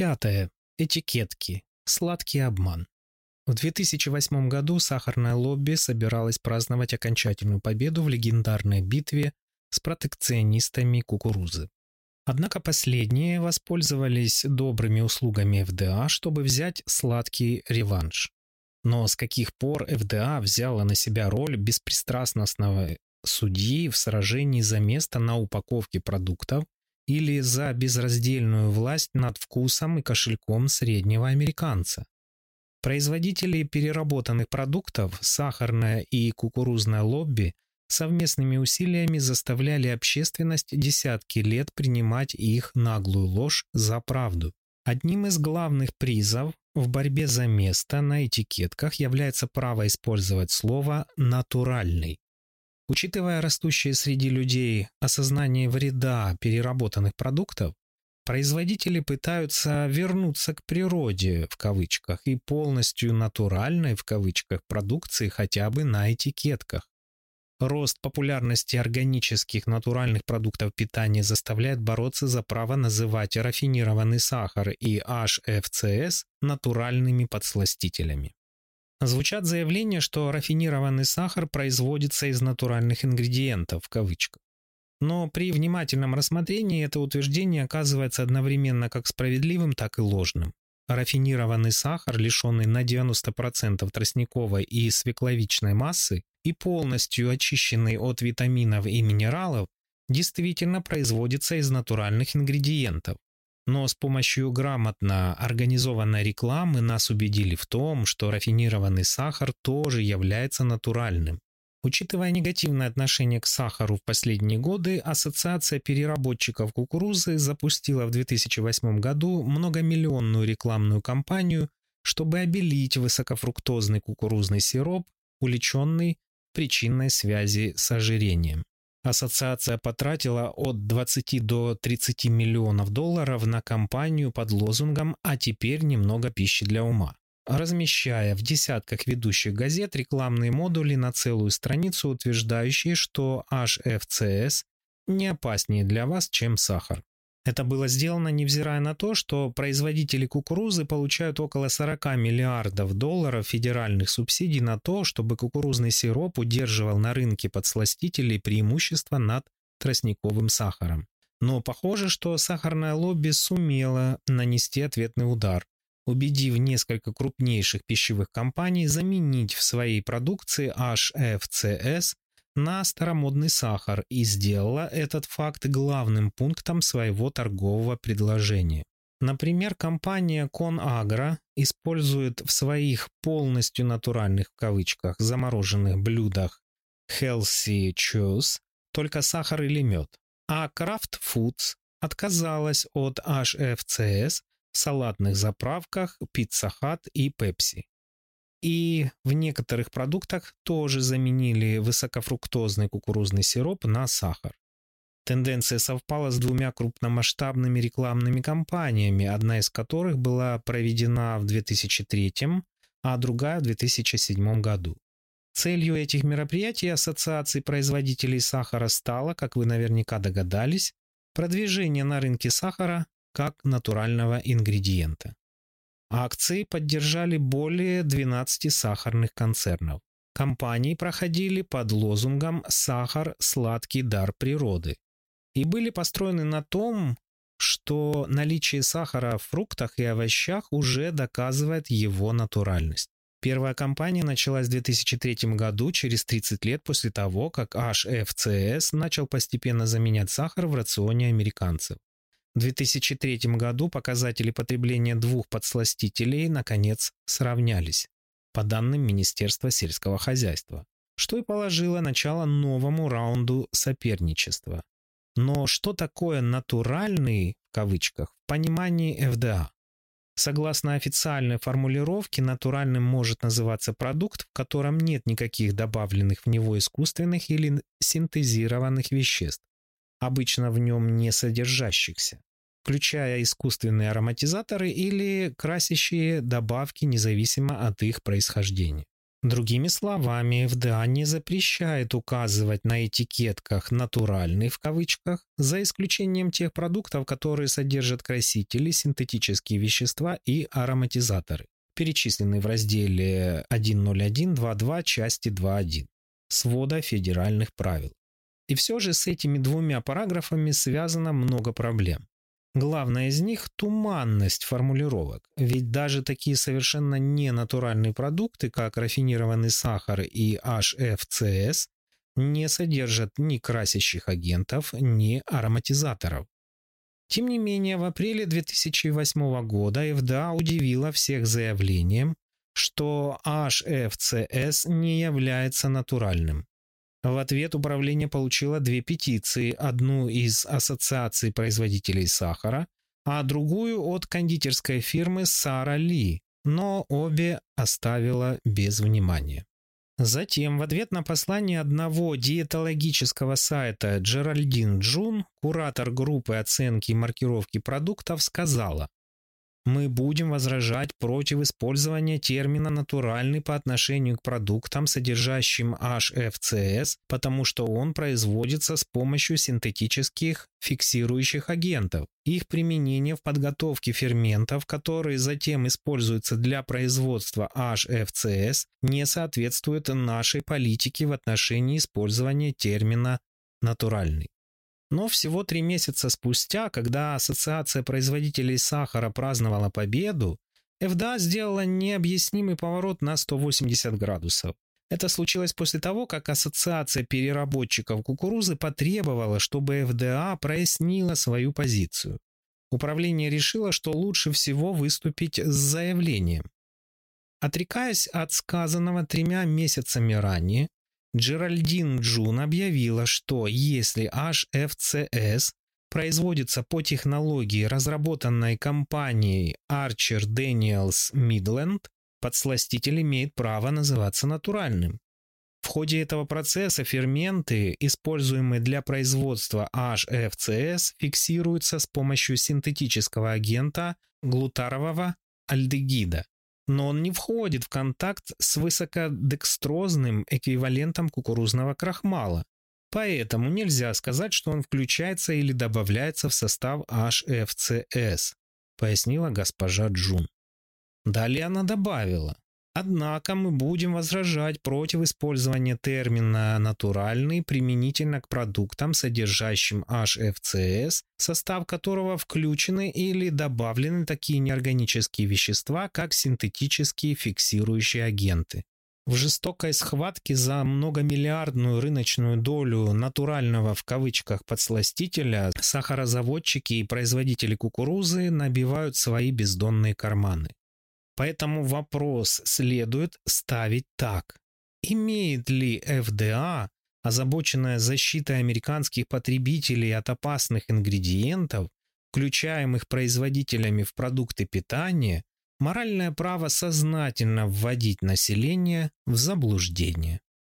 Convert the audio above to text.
Пятое. Этикетки. Сладкий обман. В 2008 году сахарное лобби собиралось праздновать окончательную победу в легендарной битве с протекционистами кукурузы. Однако последние воспользовались добрыми услугами ФДА, чтобы взять сладкий реванш. Но с каких пор ФДА взяла на себя роль беспристрастного судьи в сражении за место на упаковке продуктов, или за безраздельную власть над вкусом и кошельком среднего американца. Производители переработанных продуктов, сахарное и кукурузное лобби совместными усилиями заставляли общественность десятки лет принимать их наглую ложь за правду. Одним из главных призов в борьбе за место на этикетках является право использовать слово «натуральный». Учитывая растущее среди людей осознание вреда переработанных продуктов, производители пытаются вернуться к природе в кавычках и полностью натуральной в кавычках продукции хотя бы на этикетках. Рост популярности органических натуральных продуктов питания заставляет бороться за право называть рафинированный сахар и HFCS натуральными подсластителями. Звучат заявления, что рафинированный сахар производится из натуральных ингредиентов, в кавычках. Но при внимательном рассмотрении это утверждение оказывается одновременно как справедливым, так и ложным. Рафинированный сахар, лишенный на 90% тростниковой и свекловичной массы и полностью очищенный от витаминов и минералов, действительно производится из натуральных ингредиентов, но с помощью грамотно организованной рекламы нас убедили в том, что рафинированный сахар тоже является натуральным. Учитывая негативное отношение к сахару в последние годы, Ассоциация переработчиков кукурузы запустила в 2008 году многомиллионную рекламную кампанию, чтобы обелить высокофруктозный кукурузный сироп, увлеченный причинной связи с ожирением. Ассоциация потратила от 20 до 30 миллионов долларов на кампанию под лозунгом «А теперь немного пищи для ума» размещая в десятках ведущих газет рекламные модули на целую страницу, утверждающие, что HFCS не опаснее для вас, чем сахар. Это было сделано невзирая на то, что производители кукурузы получают около 40 миллиардов долларов федеральных субсидий на то, чтобы кукурузный сироп удерживал на рынке подсластителей преимущество над тростниковым сахаром. Но похоже, что сахарное лобби сумело нанести ответный удар, убедив несколько крупнейших пищевых компаний заменить в своей продукции HFCS на старомодный сахар и сделала этот факт главным пунктом своего торгового предложения. Например, компания ConAgra использует в своих полностью натуральных в кавычках замороженных блюдах Healthy Choose только сахар или мед, а Kraft Foods отказалась от HFCS в салатных заправках Pizza Hut и Pepsi. И в некоторых продуктах тоже заменили высокофруктозный кукурузный сироп на сахар. Тенденция совпала с двумя крупномасштабными рекламными кампаниями, одна из которых была проведена в 2003, а другая в 2007 году. Целью этих мероприятий Ассоциации производителей сахара стало, как вы наверняка догадались, продвижение на рынке сахара как натурального ингредиента. Акции поддержали более 12 сахарных концернов. Компании проходили под лозунгом «Сахар – сладкий дар природы» и были построены на том, что наличие сахара в фруктах и овощах уже доказывает его натуральность. Первая кампания началась в 2003 году, через 30 лет после того, как HFCS начал постепенно заменять сахар в рационе американцев. 2003 году показатели потребления двух подсластителей наконец сравнялись, по данным Министерства сельского хозяйства, что и положило начало новому раунду соперничества. Но что такое "натуральный" в кавычках в понимании ФДА? Согласно официальной формулировке, натуральным может называться продукт, в котором нет никаких добавленных в него искусственных или синтезированных веществ, обычно в нем не содержащихся включая искусственные ароматизаторы или красящие добавки независимо от их происхождения. Другими словами, ВДА не запрещает указывать на этикетках «натуральный» в кавычках, за исключением тех продуктов, которые содержат красители, синтетические вещества и ароматизаторы, перечисленные в разделе 1.01.2.2 части 2.1 свода федеральных правил. И все же с этими двумя параграфами связано много проблем. Главное из них – туманность формулировок, ведь даже такие совершенно ненатуральные продукты, как рафинированный сахар и HFCS, не содержат ни красящих агентов, ни ароматизаторов. Тем не менее, в апреле 2008 года FDA удивила всех заявлением, что HFCS не является натуральным. В ответ управление получило две петиции, одну из Ассоциации производителей сахара, а другую от кондитерской фирмы Сара Ли, но обе оставила без внимания. Затем в ответ на послание одного диетологического сайта Джеральдин Джун, куратор группы оценки и маркировки продуктов, сказала мы будем возражать против использования термина «натуральный» по отношению к продуктам, содержащим HFCS, потому что он производится с помощью синтетических фиксирующих агентов. Их применение в подготовке ферментов, которые затем используются для производства HFCS, не соответствует нашей политике в отношении использования термина «натуральный». Но всего три месяца спустя, когда Ассоциация производителей сахара праздновала победу, ФДА сделала необъяснимый поворот на 180 градусов. Это случилось после того, как Ассоциация переработчиков кукурузы потребовала, чтобы ФДА прояснила свою позицию. Управление решило, что лучше всего выступить с заявлением. Отрекаясь от сказанного тремя месяцами ранее, Джеральдин Джун объявила, что если HFCS производится по технологии, разработанной компанией Archer Daniels Midland, подсластитель имеет право называться натуральным. В ходе этого процесса ферменты, используемые для производства HFCS, фиксируются с помощью синтетического агента глутарового альдегида, но он не входит в контакт с высокодекстрозным эквивалентом кукурузного крахмала. Поэтому нельзя сказать, что он включается или добавляется в состав HFCS, пояснила госпожа Джун. Далее она добавила, Однако мы будем возражать против использования термина «натуральный» применительно к продуктам, содержащим HFCS, состав которого включены или добавлены такие неорганические вещества, как синтетические фиксирующие агенты. В жестокой схватке за многомиллиардную рыночную долю «натурального» в кавычках подсластителя сахарозаводчики и производители кукурузы набивают свои бездонные карманы. Поэтому вопрос следует ставить так. Имеет ли FDA, а, озабоченная защитой американских потребителей от опасных ингредиентов, включаемых производителями в продукты питания, моральное право сознательно вводить население в заблуждение?